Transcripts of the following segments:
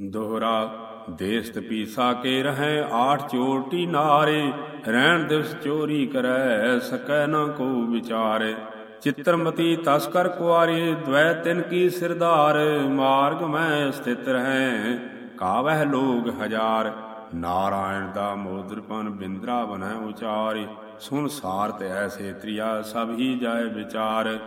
ਦੋਹਰਾ ਦੇਸ ਤਪੀਸਾ ਕੇ ਰਹੈ, ਆਠ ਚੋਟੀ ਨਾਰੇ, ਰਹਿਣ ਦਿਵਸ ਚੋਰੀ ਕਰੈ, ਸਕੈ ਨਾ ਕੋ ਵਿਚਾਰ। ਚਿੱਤਰਮਤੀ ਤਸਕਰ ਕੁਆਰੀ ਦ્વੈ ਤਿਨ ਕੀ ਸਿਰਧਾਰ, ਮਾਰਗ ਮੈਂ ਸਥਿਤ ਰਹੈ, ਕਾਵਹਿ ਲੋਗ ਹਜ਼ਾਰ। ਨਾਰਾਇਣ ਦਾ ਮੋਦਰਪਨ ਬਿੰਦਰਾ ਬਨੈ ਉਚਾਰੀ, ਸੁਨ ਸਾਰਤ ਐਸੇ ਤ੍ਰਿਆ, ਸਭ ਹੀ ਜਾਏ ਵਿਚਾਰ।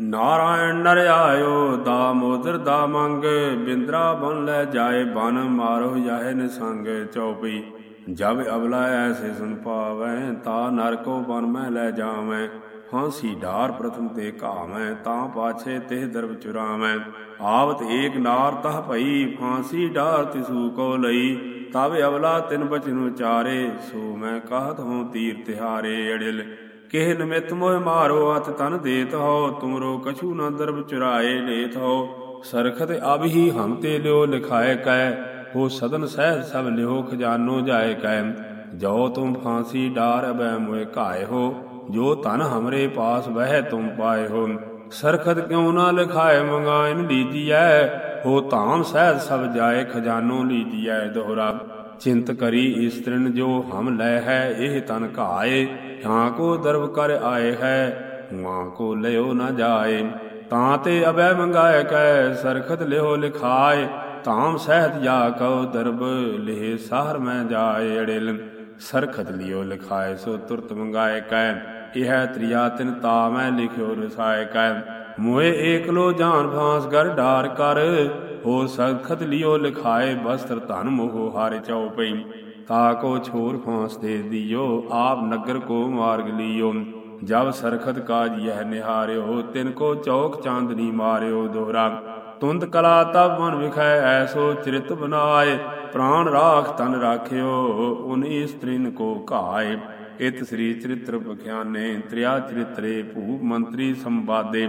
ਨਾਰਾਇਣ ਨਰ ਆਇਓ ਦਾ ਮੋਦਰ ਦਾ ਮੰਗ ਬਿੰਦਰਾ ਬਨ ਲੈ ਜਾਏ, ਬਨ ਮਾਰੋ ਜਾਏ ਨਿਸੰਗ ਚਉਪਈ ਜਬ ਅਬਲਾ ਐਸੇ ਸੁਨ ਪਾਵੈ, ਤਾ ਨਰ ਬਨ ਮੈਂ ਲੈ ਜਾਵੈ। ਫਾਂਸੀ ਢਾਰ ਪ੍ਰਥਮ ਤੇ ਘਾਵੈ, ਤਾਂ ਪਾਛੇ ਤਿਹ ਦਰਬ ਚੁਰਾਵੈ। ਆਵਤ ਏਕ ਨਾਰ ਤਹ ਭਈ, ਫਾਂਸੀ ਢਾਰ ਤਿਸੂ ਕੋ ਲਈ। ਤਬ ਅਵਲਾ ਤਿਨ ਬਚਨ ਉਚਾਰੇ, ਸੋ ਮੈਂ ਕਹਤ ਹਉ ਤੀਰ ਤਿਹਾਰੇ ਅੜਿਲ। ਕਿਹ ਨਿਮਿਤ ਮੋਹ ਮਾਰੋ ਅਤ ਤਨ ਦੇਤ ਹੋ, ਤੁਮਰੋ ਕਛੂ ਨਾ ਦਰਬ ਚੁਰਾਏ ਲੇਤ ਹੋ। ਸਰਖਤ ਅਬ ਹੀ ਹਮ ਤੇ ਲਿਓ ਲਿਖਾਏ ਕੈ, ਹੋ ਸਦਨ ਸਹਿ ਸਭ ਲਿਓ ਖਜ਼ਾਨੋ ਜਾਏ ਕੈ। ਜੋ ਤੁਮ ਫਾਂਸੀ ਡਾਰ ਅਬੈ ਮੋਏ ਘਾਏ ਹੋ, ਜੋ ਤਨ ਹਮਰੇ ਪਾਸ ਵਹਿ ਤੁਮ ਪਾਏ ਹੋ। ਸਰਖਤ ਕਿਉ ਨਾ ਲਿਖਾਏ ਮੰਗਾਇਨ ਲੀਜੀਐ, ਹੋ ਧਾਮ ਸਹਿ ਸਭ ਜਾਏ ਖਜ਼ਾਨੋ ਲੀਜੀਐ ਦੋਹਰਾ। ਚਿੰਤ ਕਰੀ ਇਸਤਰਨ ਜੋ ਹਮ ਲੈ ਹੈ, ਇਹ ਤਨ ਘਾਏ। ਹਾਂ ਕੋ ਦਰਬ ਕਰ ਆਏ ਹੈ ਮਾਂ ਕੋ ਲਿਓ ਨਾ ਜਾਏ। ਤਾਂ ਤੇ ਅਬੈ ਮੰਗਾਏ ਕੈ, ਸਰਖਤ ਲਿਓ ਲਿਖਾਏ। ਧਾਮ ਸਹਿਤ ਜਾ ਕਉ ਦਰਬ, ਲਿਹੇ ਸਾਹਰ ਮੈਂ ਜਾਏ ਅੜਿਲ। ਸਰਖਤ ਲਿਓ ਲਿਖਾਏ, ਸੋ ਤੁਰਤ ਮੰਗਾਇ ਕੈ। ਇਹ ਤ੍ਰਿਆ ਤਿਨ ਤਾ ਮੈਂ ਲਿਖਿਓ ਰਸਾਇ ਕੈ। ਮੋਏ ਏਕਲੋ ਜਾਨ ਫਾਂਸ ਕਰ ਡਾਰ ਕਰ। ਹੋ ਸਰਖਤ ਲਿਓ ਲਿਖਾਏ ਬਸਤਰ ਧਨ ਮੋਹ ਹਾਰੇ ਚਉਪਈ ਤਾ ਕੋ ਛੋਰ ਫਾਂਸ ਦੇ ਦਿਓ, ਆਪ ਨਗਰ ਕੋ ਮਾਰਗ ਲਿਓ। ਜਬ ਸਰਖਤ ਕਾਜ ਯਹ ਨਿਹਾਰਿਓ, ਤਿਨ ਕੋ ਚੌਕ ਚਾਂਦਨੀ ਮਾਰਿਓ ਦੋਹਰਾ ਤੁੰਦ ਕਲਾ ਤਬ ਮਨ ਵਿਖੈ, ਐਸੋ ਚਰਿਤ ਬਨਾਏ। ਪ੍ਰਾਨ ਰਾਖ ਤਨ ਰਾਖਿਓ, ਉਨੀ ਇਸਤਰੀਨ ਕੋ ਘਾਏ। ਇਤ ਸ੍ਰੀ ਚਰਿਤ੍ਰ ਬਖਿਆਨੇ ਤ੍ਰਿਆ ਚਰਿਤਰੇ ਭੂਪ ਮੰਤਰੀ ਸੰਵਾਦੇ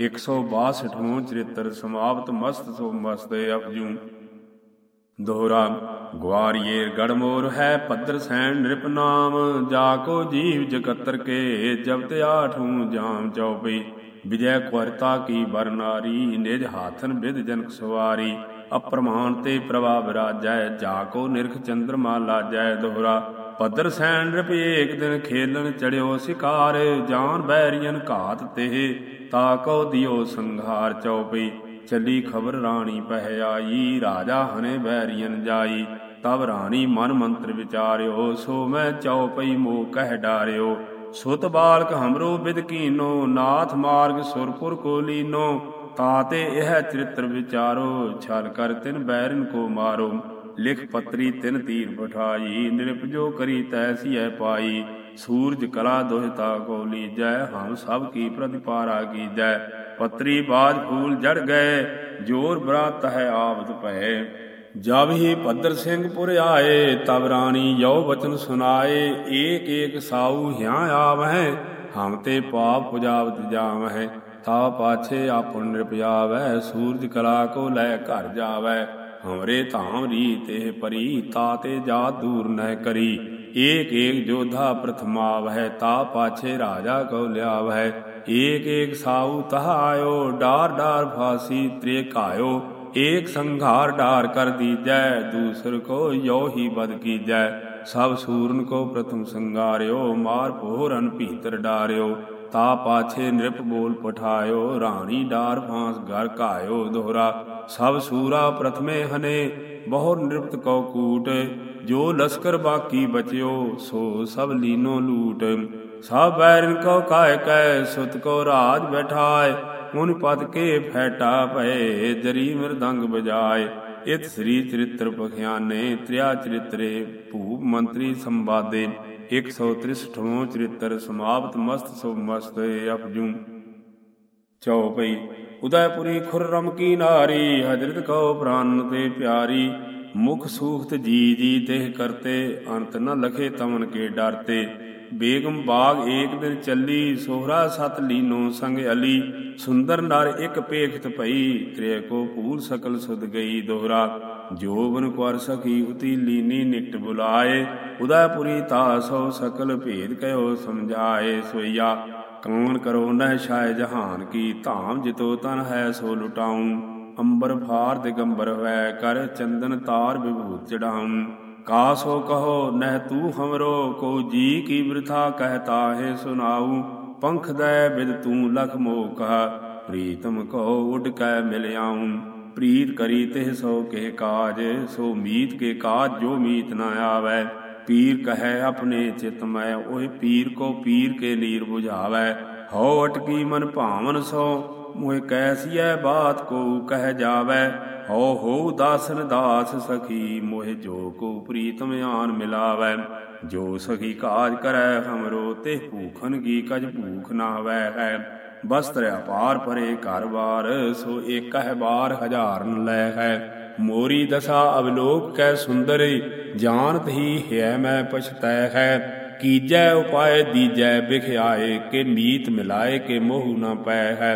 162ਵਾਂ ਚਰਿਤ੍ਰ ਸਮਾਪਤ, ਮਸਤ ਸੋ ਮਸਤੇ ਅਪਜੂ ਦੋਹਰਾ ਗਵਾਰੀਏ ਗੜਮੋਰ ਹੈ ਪੱਦਰ ਸੈਣ ਨਿਰਪ ਨਾਮ, ਜਾ ਕੋ ਜੀਵ ਜਗਤਰ ਕੇ ਜਬਤ ਆਠੂ ਜਾਮ ਚਉਪਈ ਵਿਜੈ ਕੁਰਤਾ ਕੀ ਵਰਨਾਰੀ ਨਿਜ ਹਾਥਨ ਵਿਦ ਜਨਕ ਸਵਾਰੀ। ਅਪਰਮਾਨ ਤੇ ਪ੍ਰਭਾ ਵਿਰਾਜੈ ਜਾ ਕੋ ਨਿਰਖ ਚੰਦਰਮਾ ਲਾਜੈ, ਦੋਹਰਾ। ਪੱਦਰ ਸੈਣ ਨਿਰਪ ਏਕ ਦਿਨ ਖੇਲਣ ਚੜਿਓ ਸਿਕਾਰ, ਜਾਨ ਬੈਰੀਆਂ ਘਾਤ ਤੇ, ਤਾ ਕਉ ਦਿਓ ਸੰਘਾਰ ਚਉਪਈ ਚੱਲੀ ਖਬਰ ਰਾਣੀ ਪਹਿ ਆਈ ਰਾਜਾ ਹਨੇ ਬੈਰੀਆਂ ਜਾਈ। ਤਬ ਰਾਣੀ ਮਨ ਮੰਤਰ ਵਿਚਾਰਿਓ, ਸੋ ਮੈਂ ਚਉਪਈ ਮੋ ਕਹਿ ਡਾਰਿਓ। ਸੁਤ ਬਾਲਕ ਹਮਰੋ ਬਿਦ ਕੀਨੋ, ਨਾਥ ਮਾਰਗ ਸੁਰਪੁਰ ਕੋ ਲੀਨੋ ਤਾਤੇ ਇਹ ਚਰਿਤ੍ਰ ਵਿਚਾਰੋ, ਛਲ ਕਰ ਤਿਨ ਬੈਰਨ ਕੋ ਮਾਰੋ। ਲਿਖ ਪਤਰੀ ਤਿਨ ਤੀਰ ਪਠਾਈ ਨਿਰਪਜੋ ਕਰੀ ਤੈਸੀਐ ਪਾਈ। ਸੂਰਜ ਕਲਾ ਦੋਹਿਤਾ ਕੋ ਲੀਜੈ, ਹਮ ਸਭ ਕੀ ਪ੍ਰਤਿਪਾਰਾ ਕੀਜੈ। ਪਤਰੀ ਬਾਜ ਫੂਲ ਜੜ ਗਏ, ਜੋਰ ਬਰਾਤ ਹੈ ਆਵਤ ਭਏ। ਜਬ ਹੀ ਭੱਦਰ ਸਿੰਘ ਪੁਰ ਆਏ ਤਬ ਰਾਣੀ ਯੋ ਬਚਨ ਸੁਨਾਏ। ਏਕ ਏਕ ਸਾਊ ਹਿਆ ਆਵਹਿ, ਹਮ ਤੇ ਪਾਪ ਪੁਜਾਵਤ ਜਾਵਹਿ। ਤਾ ਪਾਛੇ ਆਪਨ ਨਿਰਪਿਆਵੈ ਸੂਰਜ ਕਲਾ ਕੋ ਲੈ ਘਰ ਜਾਵੈ ਹਮਰੇ ਧਾਮ ਰੀਤੇ ਪਰੀ, ਤਾ ਤੇ ਜਾ ਦੂਰ ਨਹਿ ਕਰੀ। ਏਕ ਏਕ ਜੋਧਾ ਪ੍ਰਥਮਾਵਹਿ ਤਾ ਪਾਛੇ ਰਾਜਾ ਕੋ ਲਿਆਵਹਿ। ਏਕ ਏਕ ਸਾਊ ਤਹਾਇਓ, ਡਾਰ ਡਾਰ ਫਾਸੀ ਤ੍ਰੇ ਕਾਇਓ ਏਕ ਸੰਘਾਰ ਢਾਰ ਕਰ ਦੀਜੈ, ਦੂਸਰ ਕੋ ਯੋ ਹੀ ਬਦ ਕੀਜੈ। ਸਭ ਸੂਰਨ ਕੋ ਪ੍ਰਥਮ ਸੰਗਾਰਿਓ, ਮਾਰ ਪੋਰਨ ਭੀਤਰ ਡਾਰਿਓ। ਤਾ ਪਾਛੇ ਨ੍ਰਿਪ ਬੋਲ ਪਠਾਇਓ, ਰਾਣੀ ਡਾਰ ਫਾਂਸ ਘਰ ਕਾਇਓ ਦੋਹਰਾ। ਸਭ ਸੂਰਾ ਪ੍ਰਥਮੇ ਹਨੇ ਬਹੁ ਨਿਰਪਤ ਕੋ ਕੂਟ। ਜੋ ਲਸਕਰ ਬਾਕੀ ਬਚਿਓ, ਸੋ ਸਭ ਲੀਨੋ ਲੂਟ। ਸਭ ਬੈਰਨ ਕੋ ਕਾਇ ਕੈ, ਸੁਤ ਕੋ ਰਾਜ ਬੈਠਾਏ ਮੁਨ ਪਦ ਕੇ ਫੈਟਾ ਭਏ, ਜਰੀ ਮਿਰਦੰਗ ਬਜਾਏ ਇਤ ਸ੍ਰੀ ਚਰਿਤ੍ਰ ਪਖਿਆਨੇ, ਤ੍ਰਿਆ ਚਰਿਤਰੇ ਭੂਪ ਮੰਤਰੀ ਸੰਵਾਦੇ। 163ਵਾਂ ਚਰਿਤ੍ਰ ਸਮਾਪਤ ਮਸਤ ਸੋ ਮਸਤ ਅਪਜੂ ਚਉਪਈ ਉਦੈਪੁਰੀ ਖੁਰਰਮ ਕੀ ਨਾਰੀ, ਹਜਰਤ ਕਉ ਪ੍ਰਾਨ ਤੇ ਪਿਆਰੀ। ਮੁਖ ਸੂਖਤ ਜੀ ਜੀ ਤੇ ਕਰਤੇ, ਅੰਤ ਨ ਲਖੇ ਤਮਨ ਕੇ ਡਰਤੇ। ਬੇਗਮ ਬਾਗ ਏਕ ਦਿਨ ਚੱਲੀ, ਸੋਹਰਾ ਸਤ ਲੀਨੋ ਸੰਗ ਅਲੀ। ਸੁੰਦਰ ਨਰ ਇਕ ਪੇਖਤ ਭਈ ਤ੍ਰੇ ਕੋ ਪੂਰ ਸਕਲ ਸੁਧ ਗਈ ਦੋਹਰਾ। ਜੋਬਨ ਕੁਰ ਸਖੀ ਉਤੀ ਲੀਨੀ ਨਿਕਟ ਬੁਲਾਏ ਉਦੈਪੁਰੀ ਤਾ ਸੋ ਸਕਲ ਭੇਦ ਕਯੋ ਸਮਝਾਏ ਸੋਈਆ। ਕੌਣ ਕਰੋ ਨਹਿ ਛਾਏ ਜਹਾਨ ਕੀ ਧਾਮ, ਜਿਤੋ ਤਨ ਹੈ ਸੋ ਲੁਟਾਉ ਅੰਬਰ ਫਾਰ ਦਿਗੰਬਰ ਵੈ ਕਰ ਚੰਦਨ ਤਾਰ ਵਿਭੂਤ ਚੜਾਉ ਕਾਸੋ ਕਹੋ, ਨਹਿ ਤੂੰ ਹਮਰੋ, ਕੋ ਜੀ ਕੀ ਬ੍ਰਿਥਾ ਕਹਤਾ ਹੈ ਸੁਨਾਉ ਪੰਖ ਦੈ ਬਿਦ ਤੂੰ ਲਖ ਮੋਕਾ ਪ੍ਰੀਤਮ ਕੋ ਉਡ ਕੈ ਮਿਲ ਆਉ ਪ੍ਰੀਤ ਕਰੀ ਤਿਹ ਸੋ ਕੇ ਕਾਜ, ਸੋ ਮੀਤ ਕੇ ਕਾਜ ਜੋ ਮੀਤ ਨਾ ਆਵੈ। ਪੀਰ ਕਹੈ ਆਪਣੇ ਚਿਤ ਮੈਂ, ਓਏ ਪੀਰ ਕੋ ਪੀਰ ਕੇ ਨੀਰ 부ਝਾਵੈ ਹਉ ਅਟਕੀ ਮਨ ਭਾਵਨ ਸੋ ਮੋਇ ਕੈਸੀਐ ਬਾਤ ਕੋ ਕਹਿ ਜਾਵੈ। ਹਉ ਹੋ ਦਾਸਨ ਦਾਸ ਸਖੀ, ਮੋਹਿ ਜੋ ਕੋ ਪ੍ਰੀਤਮ ਆਨ ਮਿਲਾਵੈ। ਜੋ ਸਖੀ ਕਾਜ ਕਰੈ ਹਮਰੋ ਤੇ ਭੂਖਨ ਕੀ ਕਜ ਭੂਖ ਨਾ ਵੈ ਹੈ। ਬਸਤਰ ਅਪਾਰ ਪਰੇ ਘਰ ਬਾਰ ਸੋ ਏਕਹਿ ਬਾਰ ਹਜ਼ਾਰਨ ਲੈ ਹੈ ਮੋਰੀ ਦਸ਼ਾ ਅਵਲੋਕ ਕੈ ਸੁੰਦਰ, ਜਾਣਤ ਹੀ ਹੈ ਮੈਂ ਪਛਤੈ ਹੈ ਕੀਜੈ ਉਪਾਏ ਦੀਜੈ, ਬਿਖਿਆਏ ਕੇ ਮੀਤ ਮਿਲਾਏ ਕੇ ਮੋਹ ਨਾ ਪੈ ਹੈ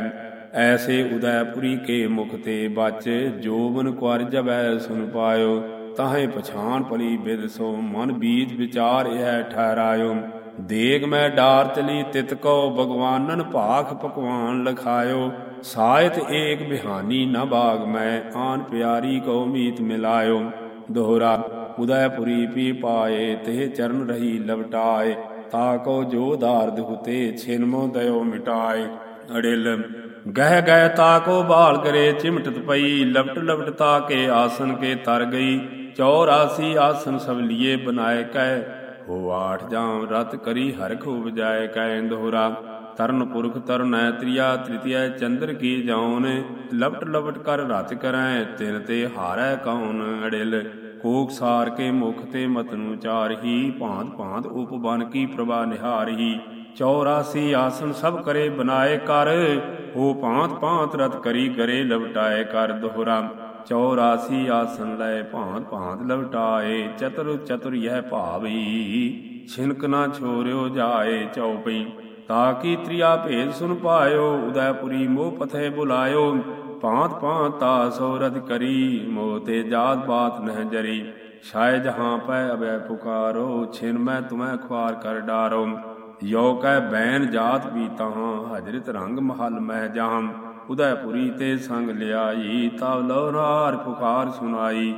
ਐਸੇ ਉਦੈਪੁਰੀ ਕੇ ਮੁਖ ਤੇ ਬਚ ਜੋਬਨ ਕੁਰ ਜਬੈ ਸੁਨ ਪਾਇਓ। ਤਾਹੇ ਪਛਾਨ ਪਲੀ ਬਿਦ ਸੋ ਮਨ ਬੀਜ ਵਿਚਾਰ ਇਹ ਠਹਿਰਾਇਓ। ਦੇਗ ਮੈਂ ਡਾਰ ਚਲੀ ਤਿਤ ਕੋ ਭਗਵਾਨਨ ਭਾਖ ਪਕਵਾਨ ਲਖਾਇਓ, ਸਾਇਤ ਏਕ ਬਿਹਾਨੀ ਨ ਬਾਗ ਮੈਂ, ਆਨ ਪਿਆਰੀ ਕੋ ਮੀਤ ਮਿਲਾਇਓ। ਦੋਹਰਾ, ਉਦੈਪੁਰੀ ਪੀ ਪਾਏ ਤੇ ਚਰਨ ਰਹੀ ਲਵਟਾਏ, ਤਾ ਕੋ ਜੋ ਦਾਰਦ ਹੁਤੇ ਛਿਨਮੋ ਦਇਓ ਮਿਟਾਏ। ਅੜਿਲ, ਗਹਿ ਗਹਿ ਤਾ ਕੋ ਬਾਲ ਕਰੇ, ਚਿਮਟਤ ਪਈ ਲਪਟ ਲਪਟ ਤਾ ਕੇ ਆਸਨ ਕੇ ਤਰ ਗਈ। 84 ਆਸਨ ਸਭ ਲੀਏ ਬਨਾਏ ਕੈ ਹੋ ਆਠ ਜਾਮ ਰਤ ਕਰੀ ਹਰ ਖੂਬ ਜਾਏ ਕੈ ਦੋਹਰਾ। ਤਰਨ ਪੁਰਖ ਤਰਨੈ ਤ੍ਰਿਆ ਤ੍ਰਿਤੀਯ ਚੰਦਰ ਕੀ ਜਾਉਨ। ਲਪਟ ਲਪਟ ਕਰ ਰਤ ਕਰੈ, ਤਿਨ ਤੇ ਹਾਰੈ ਕੌਣ ਅੜਿਲ। ਕੋਕ ਸਾਰ ਕੇ ਮੁਖ ਤੇ ਮਤਨੂ ਚਾਰਹੀ, ਭਾਂਤ ਭਾਂਤ ਉਪਬਨ ਕੀ ਪ੍ਰਭਾ ਨਿਹਾਰਹੀ। 84 ਆਸਨ ਸਭ ਕਰੇ ਬਨਾਏ ਕਰ, ਹੋ ਭਾਂਤ ਭਾਂਤ ਰਤ ਕਰੀ ਗਰੇ ਲਵਟਾਏ ਕਰ ਦੋਹਰਾ। 84 ਆਸਨ ਲੈ ਭਾਂਤ ਭਾਂਤ ਲਵਟਾਏ, ਚਤੁਰ ਚਤੁਰ ਇਹ ਭਾਵੀ। ਛਿਨਕ ਨਾ ਛੋਰਿਓ ਜਾਏ ਚਉਪਈ ਤਾਕੀ ਤ੍ਰਿਆ ਭੇਦ ਸੁਨ ਪਾਇਓ, ਉਦੈਪੁਰੀ ਮੋਹ ਪਥੇ ਬੁਲਾਇਓ। ਭਾਂਤ ਭਾਂਤ ਤਾ ਸੋਰਦ ਕਰੀ, ਮੋਹ ਤੇ ਜਾਤ ਬਾਤ ਨਹਿ ਜਰੀ। ਸ਼ਾਇ ਜਹਾਂ ਪੈ ਅਬੈ ਪੁਕਾਰੋ, ਛਿਨ ਮੈਂ ਤੁਮੈ ਖੁਆਰ ਕਰ ਡਾਰੋ। ਯੋ ਕੈ ਬੈਨ ਜਾਤ ਵੀ ਤਹਾਂ, ਹਜਰਤ ਰੰਗ ਮਹਲ ਮਹਿ ਜਾਹਾਂ। ਉਦੈਪੁਰੀ ਤੇ ਸੰਗ ਲਿਆਈ ਤਬ ਲੋਰਾਰ ਪੁਕਾਰ ਸੁਨਾਈ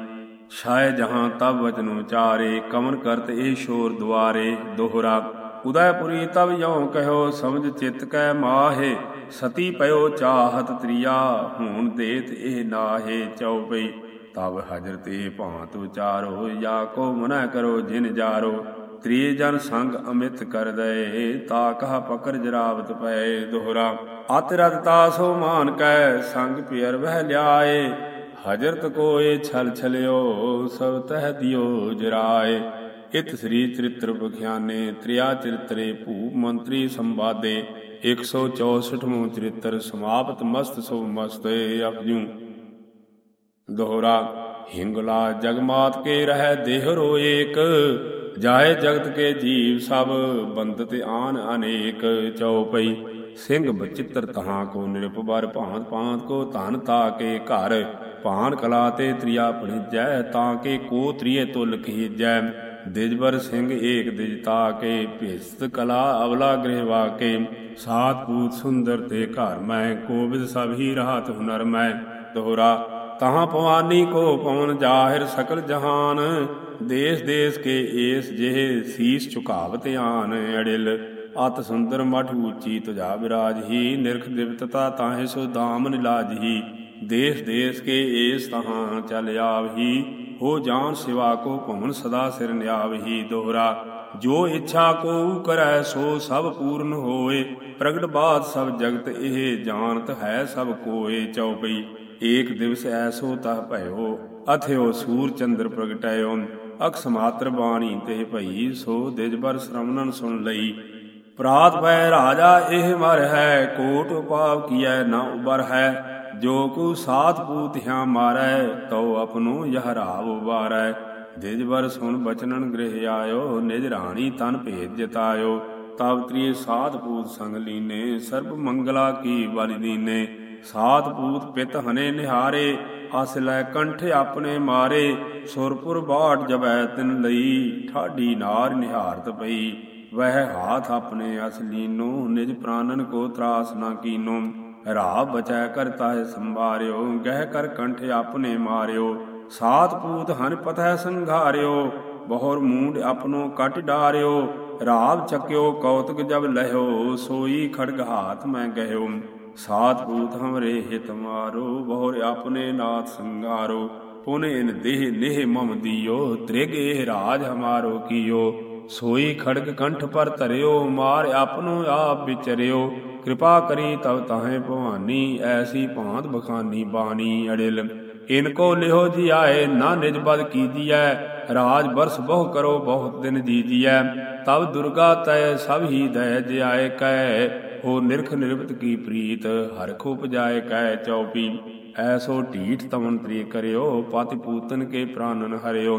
ਸ਼ਾਇ ਜਹਾਂ ਤਬ ਵਚਨ ਉਚਾਰੇ ਕਮਨ ਕਰਤ ਇਹ ਸ਼ੋਰ ਦੁਆਰੇ, ਦੋਹਰਾ। ਉਦੈਪੁਰੀ ਤਬ ਯੋ ਕਹਿਓ, ਸਮਝ ਚਿਤ ਕੈ ਮਾਹੇ। ਸਤੀ ਪਇਓ ਚਾਹਤ ਤ੍ਰਿਆ, ਹੂਣ ਦੇਤ ਇਹ ਨਾਹੇ ਚਉਪਈ। ਤਬ ਹਜਰਤ ਇਹ ਭਾਂਤ ਉਚਾਰੋ ਯਾ ਕੋ ਮਨਾ ਕਰੋ ਜਿਨ ਜਾਰੋ। ਤ੍ਰੀ ਜਨ ਸੰਗ ਅਮਿਤ ਕਰ ਦਏ ਤਾ ਕਹਾ ਪਕਰ ਜਰਾਵਤ ਪਏ ਦੋਹਰਾ। ਅਤ ਰਤ ਤਾਸੋ ਮਾਨ ਕੈ, ਸੰਗ ਪਿਅਰ ਵਹਿ ਲਿਆਏ। ਹਜਰਤ ਕੋਏ ਛਲ ਛਲਿਓ, ਸਭ ਤਹ ਦਿਓ ਜਰਾਏ। ਇਤ ਸ੍ਰੀ ਚਰਿਤ੍ਰ ਬਖਿਆਨੇ ਤ੍ਰਿਆ ਚਰਿਤਰੇ ਭੂਪ ਮੰਤਰੀ ਸੰਵਾਦੇ। 164ਵਾਂ ਚਰਿਤ੍ਰ ਸਮਾਪਤ ਮਸਤ ਸੋ ਮਸਤੇ ਅਪਜੂ। ਦੋਹਰਾ, ਹਿੰਗਲਾ ਜਗਮਾਤ ਕੇ ਰਹਿ ਦੇਹ ਰੋਏਕ। ਜਾਏ ਜਗਤ ਕੇ ਜੀਵ ਸਭ ਬੰਦਤ ਆਨ ਅਨੇਕ ਚਉਪਈ ਸਿੰਘ ਬਚਿੱਤਰ ਤਹਾਂ ਕੋ ਨਿਰਪਬਰ ਭਾਂਤ ਭਾਂਤ ਕੋ ਧਨ ਤਾ ਕੇ ਘਰ। ਭਾਨ ਕਲਾ ਤੇ ਤ੍ਰਿਆ ਪਣਿਜੈ ਤਾਂ ਕੇ ਕੋ ਤ੍ਰਿਏ ਤੁਲ ਕੀਜੈ ਦਿਜਬਰ ਸਿੰਘ ਏਕ ਦਿਜ ਤਾ ਕੇ ਭੇਸਤ ਕਲਾ ਅਵਲਾ ਗ੍ਰਹਿ ਵਾਕੇ। ਸਾਤ ਪੂਤ ਸੁੰਦਰ ਤੇ ਘਰ ਮੈਂ ਕੋਬਿਦ ਸਭ ਹੀ ਰਾਤ ਹੁਨਰ ਮੈਂ। ਦੋਹਰਾ, ਤਹਾਂ ਭਵਾਨੀ ਕੋ ਪਵਨ ਜਾਹਿਰ ਸਕਲ ਜਹਾਨ। ਦੇਸ ਦੇਸ ਕੇ ਏਸ ਜਿਹੇ ਸੀਸ ਝੁਕਾਵਤ ਆਨ ਅੜਿਲ। ਅਤ ਸੁੰਦਰ ਮਠ ਉੱਚੀ ਤੁਜਾ ਵਿਰਾਜ ਹੀ। ਨਿਰਖ ਦਿਵਤਤਾ ਤਾਹੇ ਸੋ ਦਾਮ ਨਿਲਾਜ ਹੀ। ਦੇਸ ਦੇਸ ਕੇ ਏਸ ਤਹਾਂ ਚਲ ਆਵਹੀ ਹੋ। ਜਾਨ ਸਿਵਾ ਕੋ ਭਵਨ ਸਦਾ ਸਿਰ ਨਿਆਵਹੀ ਦੋਹਰਾ। ਜੋ ਇੱਛਾ ਕੋ ਕਰੈ ਸੋ ਸਭ ਪੂਰਨ ਹੋਏ। ਪ੍ਰਗਟ ਬਾਤ ਸਭ ਜਗਤ ਇਹ ਜਾਣਤ ਹੈ ਸਭ ਕੋਏ ਚਉਪਈ। ਏਕ ਦਿਵਸ ਐਸੋ ਤਹ ਭਇਓ। ਅਥਿਓ ਸੂਰ ਚੰਦਰ ਪ੍ਰਗਟਾਇਓ। ਅਖ ਸਮਾਤਰ ਬਾਣੀ ਤੇ ਭਈ, ਸੋ ਦਿਜਬਰ ਸ਼ਰਮਨਨ ਸੁਣ ਲਈ। ਪ੍ਰਾਤ ਪੈ ਰਾਜਾ ਇਹ ਮਰ ਹੈ, ਕੋਟ ਉਪਾਵ ਕੀਐ ਨਾ ਉਬਰ ਹੈ। ਜੋ ਕੋ ਸਾਤ ਪੂਤ ਹਿਆ ਮਾਰੈ, ਤਉ ਆਪਨੋ ਯਹ ਰਾਵ ਉਬਾਰੈ ਦਿਜਬਰ ਸੁਨ ਬਚਨਨ ਗ੍ਰਹਿ ਆਇਓ, ਨਿਜ ਰਾਣੀ ਤਨ ਭੇਦ ਜਤਾਇਓ। ਤਬ ਤ੍ਰੀ ਸਾਤ ਪੂਤ ਸੰਗ ਲੀਨੇ, ਸਰਬ ਮੰਗਲਾ ਕੀ ਬਲਿ ਦੀਨੇ। ਸਾਤ ਪੂਤ ਪਿਤ ਹਨੇ ਨਿਹਾਰੇ, ਅਸ ਲੈ ਕੰਠ ਆਪਣੇ ਮਾਰੇ, ਸੁਰਪੁਰ ਬਾਟ ਜਬੈ ਤਿਨ ਲਈ, ਠਾਡੀ ਨਾਰ ਨਿਹਾਰਤ ਪਈ। ਵਹਿ ਹਾਥ ਆਪਣੇ ਅਸ ਲੀਨੋ, ਨਿਜ ਪ੍ਰਾਨਨ ਕੋ ਤਰਾਸ ਨਾ ਕੀਨੋ। ਰਾਵ ਬਚੈ ਕਰਤਾ ਹੈ ਸੰਭਾਰਿਓ, ਗਹਿ ਕਰ ਕੰਠ ਆਪਣੇ ਮਾਰਿਓ। ਸਾਤ ਪੂਤ ਹਨ ਪਤੈ ਸੰਘਾਰਿਓ, ਬਹੁਰ ਮੂੰਡ ਆਪਣੋ ਕਟ ਡਾਰਿਓ। ਰਾਵ ਚੱਕਿਓ, ਕੌਤਕ ਜਬ ਲਹਿਓ, ਸੋਈ ਖੜਗ ਹਾਥ ਮੈਂ ਗਹਿਓ। ਸਾਤ ਪੂਤ ਹਮਰੇ ਹਿਤ ਮਾਰੋ, ਬਹੁਰ ਆਪਣੇ ਨਾਥ ਸੰਗਾਰੋ, ਪੁਨੇ ਇਨ ਦੇਹ ਨੇਹ ਮਮ ਦਿਓ, ਤ੍ਰਿਗੇ ਰਾਜ ਹਮਾਰੋ ਕੀਓ। ਸੋਈ ਖੜਕ ਕੰਠ ਪਰ ਧਰਿਓ, ਮਾਰ ਆਪਨੋ ਆਪ ਵਿਚਰਿਓ। ਕਿਰਪਾ ਕਰੀ ਤਵ ਤਾਹੇ ਭਵਾਨੀ, ਐਸੀ ਭਾਂਤ ਬਖਾਨੀ ਬਾਣੀ ਅੜਿਲ। ਇਨ ਕੋ ਲਿਓ ਜੀ ਆਏ ਨਾ ਨਿਜ ਬਦ ਕੀਜੀਐ। ਰਾਜ ਬਰਸ ਬਹੁ ਕਰੋ, ਬਹੁਤ ਦਿਨ ਜੀਜੀਐ। ਤਬ ਦੁਰਗਾ ਤੈ ਸਭ ਹੀ ਦਇ ਜਿਆਏ ਕੈ। ਹੋ ਨਿਰਖ ਨਿਰਵਤ ਕੀ ਪ੍ਰੀਤ, ਹਰ ਖੋ ਪਜਾਏ ਕੈ ਚਉਪੀ ਐਸੋ ਢੀਠ ਤਮਨ ਤ੍ਰੀ ਕਰਿਓ, ਪਤਿ ਪੂਤਨ ਕੇ ਪ੍ਰਾਨਨ ਹਰਿਓ।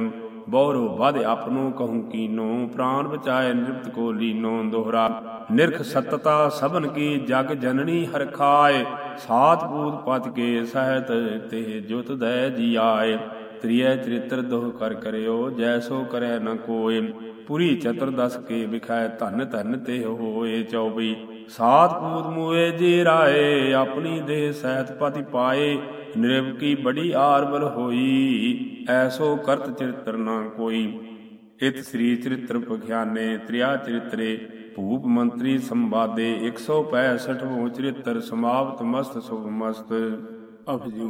ਬੌਰੋ ਵਧ ਆਪਨੋ ਕਹੂੰ ਕੀਨੋ, ਪ੍ਰਾਨ ਬਚਾਏ ਨਿਰਪਤ ਕੋ ਲੀਨੋ ਦੋਹਰਾ। ਨਿਰਖ ਸਤਤਾ ਸਭਨ ਕੀ ਜਗ ਜਨਨੀ ਹਰ ਖਾਏ। ਸਾਤ ਪੂਤ ਪਤ ਕੇ ਸਹਿਤ ਤੇ ਜੁਤ ਦੈ ਜੀ ਆਏ ਤ੍ਰਿਯ ਚਰਿਤ੍ਰ ਦੋਹ ਕਰ ਕਰਿਓ, ਜੈਸੋ ਕਰੈ ਨ ਕੋਇ ਪੁਰੀ ਚਤਰ ਦਸ ਕੇ ਵਿਖਾਏ ਧਨ ਧਨ ਤੇ ਹੋਏ ਚੌਬੀ ਸਾਤ ਪੂਤ ਮੂਏ ਜੀ ਰਾਏ, ਆਪਣੀ ਦੇਹ ਸਹਿਤ ਪਤੀ ਪਾਏ ਨਿਰਵ ਕੀ ਬੜੀ ਆਰਬਲ ਹੋਈ, ਐਸੋ ਕਰਤ ਚਰਿਤ੍ਰ ਨਾ ਕੋਈ। ਇਤ ਸ੍ਰੀ ਚਰਿਤ੍ਰ ਪਖਿਆਨੇ, ਤ੍ਰਿਆ ਚਰਿਤਰੇ, ਭੂਪ ਮੰਤਰੀ ਸੰਵਾਦੇ 165 ਵੋ ਚਰਿਤ੍ਰ, ਸਮਾਪਤ ਮਸਤ ਸੁਭ ਮਸਤ। ਅਭਜੂ